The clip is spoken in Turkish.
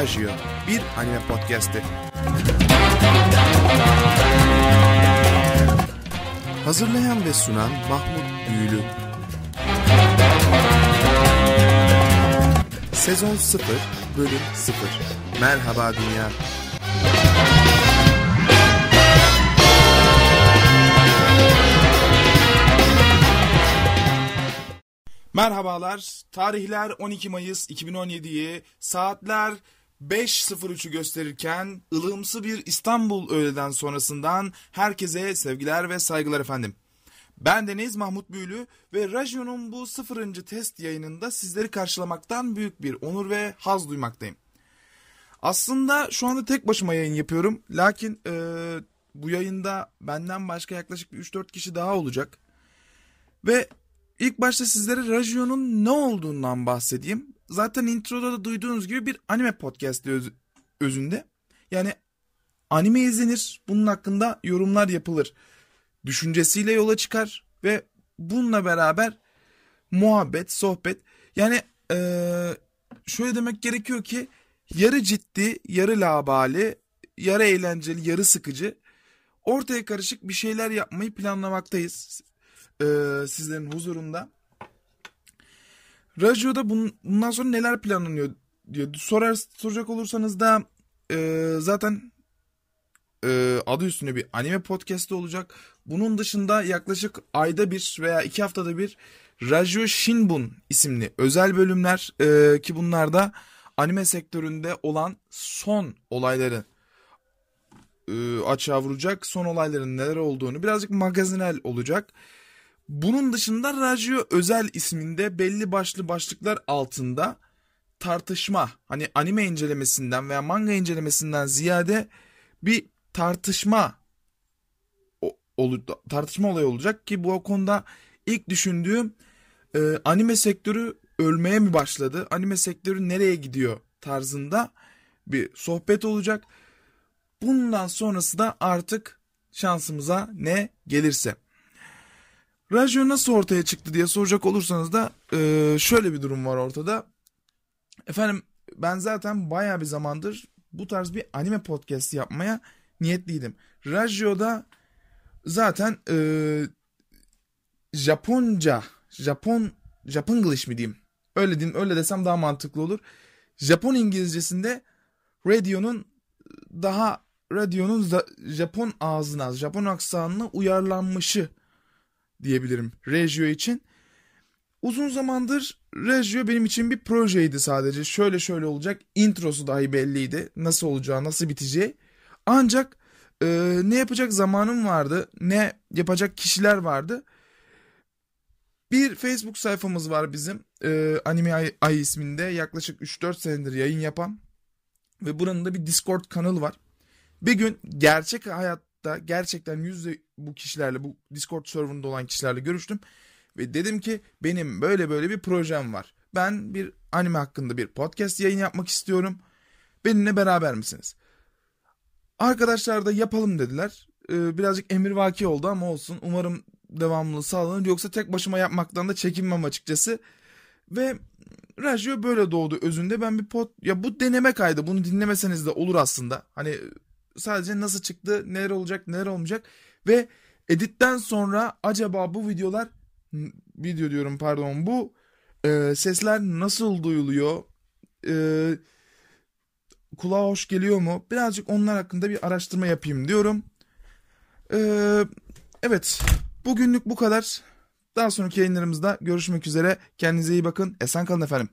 Rajio, bir anime podcast'i. Hazırlayan ve sunan Mahmut Büyülü. Sezon 0, bölüm 0. Merhaba Dünya. Merhabalar. Tarihler 12 Mayıs 2017'yi saatler 5.03'ü gösterirken ılımsı bir İstanbul öğleden sonrasından herkese sevgiler ve saygılar efendim. Ben Deniz Mahmut Büyülü ve Rajo'nun bu sıfırıncı test yayınında sizleri karşılamaktan büyük bir onur ve haz duymaktayım. Aslında şu anda tek başıma yayın yapıyorum. Lakin e, bu yayında benden başka yaklaşık 3-4 kişi daha olacak. Ve ilk başta sizlere Rajo'nun ne olduğundan bahsedeyim. Zaten introda da duyduğunuz gibi bir anime podcast öz- özünde. Yani anime izlenir, bunun hakkında yorumlar yapılır. Düşüncesiyle yola çıkar ve bununla beraber muhabbet, sohbet. Yani eee, şöyle demek gerekiyor ki yarı ciddi, yarı labali, yarı eğlenceli, yarı sıkıcı, ortaya karışık bir şeyler yapmayı planlamaktayız eee, sizlerin huzurunda. Radyoda bun, bundan sonra neler planlanıyor diye sorar soracak olursanız da eee, zaten eee, adı üstünde bir anime podcast'i olacak. Bunun dışında yaklaşık ayda bir veya iki haftada bir Rajo Shinbun isimli özel bölümler eee, ki bunlar da anime sektöründe olan son olayları eee, açığa vuracak. Son olayların neler olduğunu birazcık magazinel olacak. Bunun dışında Radyo Özel isminde belli başlı başlıklar altında tartışma hani anime incelemesinden veya manga incelemesinden ziyade bir tartışma tartışma olayı olacak ki bu konuda ilk düşündüğüm e, anime sektörü ölmeye mi başladı? Anime sektörü nereye gidiyor tarzında bir sohbet olacak. Bundan sonrası da artık şansımıza ne gelirse. Radyo nasıl ortaya çıktı diye soracak olursanız da e, şöyle bir durum var ortada. Efendim ben zaten baya bir zamandır bu tarz bir anime podcast yapmaya niyetliydim. Radyoda zaten e, Japonca, Japon, Japonglish mi diyeyim? Öyle diyeyim, öyle desem daha mantıklı olur. Japon İngilizcesinde radyo'nun daha radyonun Japon ağzına, Japon aksanına uyarlanmışı diyebilirim Regio için. Uzun zamandır Regio benim için bir projeydi sadece. Şöyle şöyle olacak. Introsu dahi belliydi. Nasıl olacağı, nasıl biteceği. Ancak e, ne yapacak zamanım vardı, ne yapacak kişiler vardı. Bir Facebook sayfamız var bizim. E, Anime Ay, Ay isminde yaklaşık 3-4 senedir yayın yapan. Ve buranın da bir Discord kanalı var. Bir gün gerçek hayatta gerçekten yüzde bu kişilerle bu Discord serverında olan kişilerle görüştüm. Ve dedim ki benim böyle böyle bir projem var. Ben bir anime hakkında bir podcast yayın yapmak istiyorum. Benimle beraber misiniz? Arkadaşlar da yapalım dediler. Ee, birazcık emirvaki oldu ama olsun. Umarım devamlılığı sağlanır. Yoksa tek başıma yapmaktan da çekinmem açıkçası. Ve Radyo böyle doğdu özünde. Ben bir pod... Ya bu deneme kaydı. Bunu dinlemeseniz de olur aslında. Hani sadece nasıl çıktı, neler olacak, neler olmayacak. Ve editten sonra acaba bu videolar... Video diyorum pardon. Bu e, sesler nasıl duyuluyor? E, kulağa hoş geliyor mu? Birazcık onlar hakkında bir araştırma yapayım diyorum. Ee, evet. Bugünlük bu kadar. Daha sonraki yayınlarımızda görüşmek üzere. Kendinize iyi bakın. Esen kalın efendim.